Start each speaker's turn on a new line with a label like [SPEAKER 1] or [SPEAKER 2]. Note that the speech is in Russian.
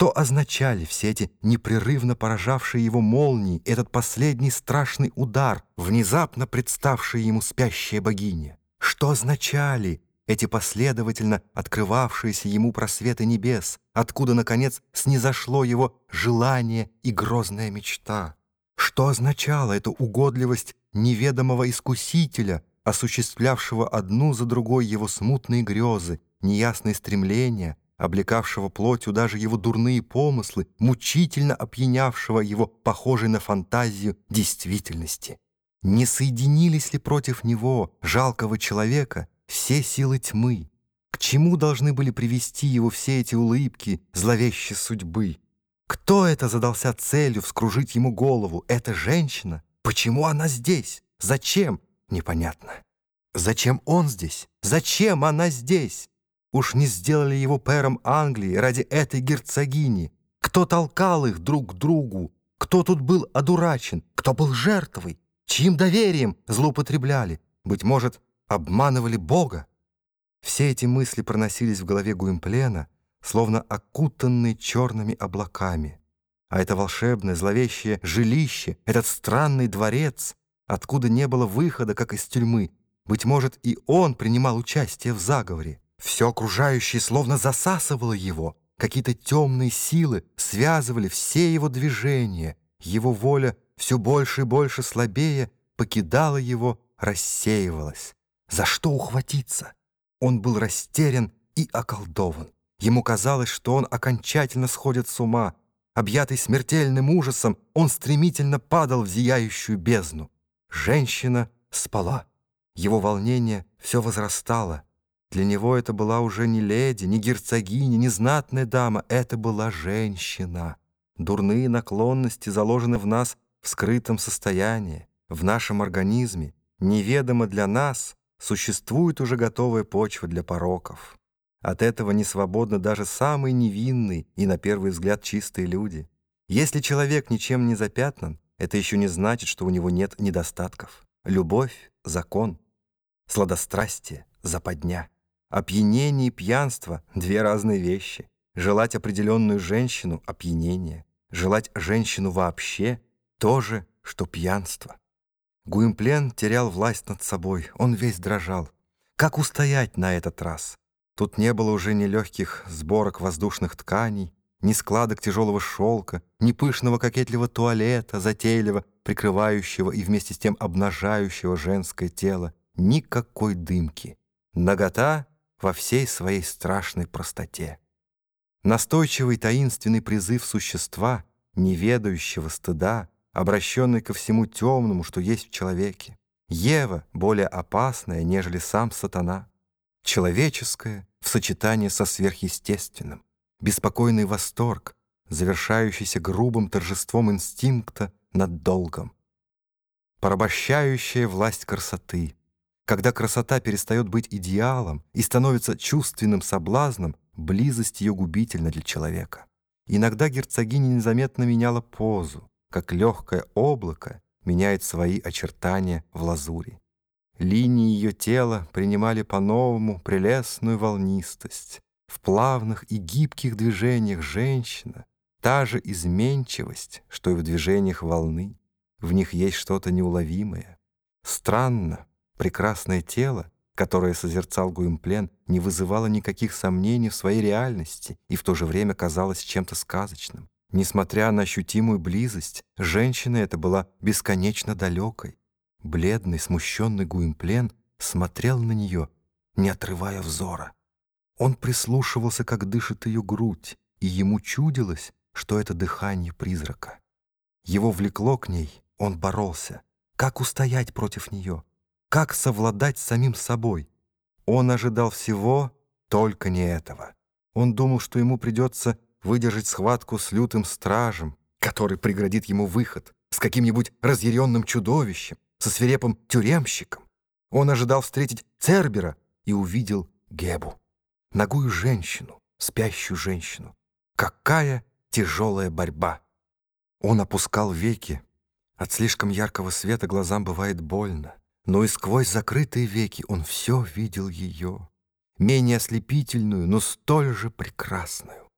[SPEAKER 1] Что означали все эти непрерывно поражавшие его молнии, этот последний страшный удар, внезапно представший ему спящая богиня? Что означали эти последовательно открывавшиеся ему просветы небес, откуда, наконец, снизошло его желание и грозная мечта? Что означала эта угодливость неведомого искусителя, осуществлявшего одну за другой его смутные грезы, неясные стремления, облекавшего плотью даже его дурные помыслы, мучительно опьянявшего его, похожей на фантазию, действительности. Не соединились ли против него, жалкого человека, все силы тьмы? К чему должны были привести его все эти улыбки зловещей судьбы? Кто это задался целью вскружить ему голову? Эта женщина? Почему она здесь? Зачем? Непонятно. Зачем он здесь? Зачем она здесь? Уж не сделали его пэром Англии ради этой герцогини. Кто толкал их друг к другу? Кто тут был одурачен? Кто был жертвой? Чьим доверием злоупотребляли? Быть может, обманывали Бога? Все эти мысли проносились в голове Гуимплена, словно окутанные черными облаками. А это волшебное, зловещее жилище, этот странный дворец, откуда не было выхода, как из тюрьмы, быть может, и он принимал участие в заговоре. Все окружающее словно засасывало его. Какие-то темные силы связывали все его движения. Его воля все больше и больше слабее покидала его, рассеивалась. За что ухватиться? Он был растерян и околдован. Ему казалось, что он окончательно сходит с ума. Объятый смертельным ужасом, он стремительно падал в зияющую бездну. Женщина спала. Его волнение все возрастало. Для него это была уже не леди, не герцогиня, не знатная дама, это была женщина. Дурные наклонности заложены в нас в скрытом состоянии, в нашем организме. Неведомо для нас существует уже готовая почва для пороков. От этого не свободны даже самые невинные и, на первый взгляд, чистые люди. Если человек ничем не запятнан, это еще не значит, что у него нет недостатков. Любовь — закон, сладострастие — западня. Опьянение и пьянство — две разные вещи. Желать определенную женщину — опьянение. Желать женщину вообще — то же, что пьянство. Гуимплен терял власть над собой, он весь дрожал. Как устоять на этот раз? Тут не было уже ни легких сборок воздушных тканей, ни складок тяжелого шелка, ни пышного кокетливого туалета, затейливо прикрывающего и вместе с тем обнажающего женское тело, никакой дымки. Нагота во всей своей страшной простоте. Настойчивый таинственный призыв существа, неведающего стыда, обращенный ко всему темному, что есть в человеке. Ева более опасная, нежели сам сатана. Человеческое в сочетании со сверхъестественным. Беспокойный восторг, завершающийся грубым торжеством инстинкта над долгом. Порабощающая власть красоты — когда красота перестает быть идеалом и становится чувственным соблазном, близость ее губительна для человека. Иногда герцогиня незаметно меняла позу, как легкое облако меняет свои очертания в лазури. Линии ее тела принимали по-новому прелестную волнистость. В плавных и гибких движениях женщина — та же изменчивость, что и в движениях волны. В них есть что-то неуловимое. Странно, Прекрасное тело, которое созерцал Гуимплен, не вызывало никаких сомнений в своей реальности и в то же время казалось чем-то сказочным. Несмотря на ощутимую близость, женщина эта была бесконечно далекой. Бледный, смущенный Гуимплен смотрел на нее, не отрывая взора. Он прислушивался, как дышит ее грудь, и ему чудилось, что это дыхание призрака. Его влекло к ней, он боролся. Как устоять против нее? Как совладать с самим собой? Он ожидал всего, только не этого. Он думал, что ему придется выдержать схватку с лютым стражем, который преградит ему выход, с каким-нибудь разъяренным чудовищем, со свирепым тюремщиком. Он ожидал встретить Цербера и увидел Гебу, ногую женщину, спящую женщину. Какая тяжелая борьба! Он опускал веки. От слишком яркого света глазам бывает больно но и сквозь закрытые веки он все видел ее, менее ослепительную, но столь же прекрасную.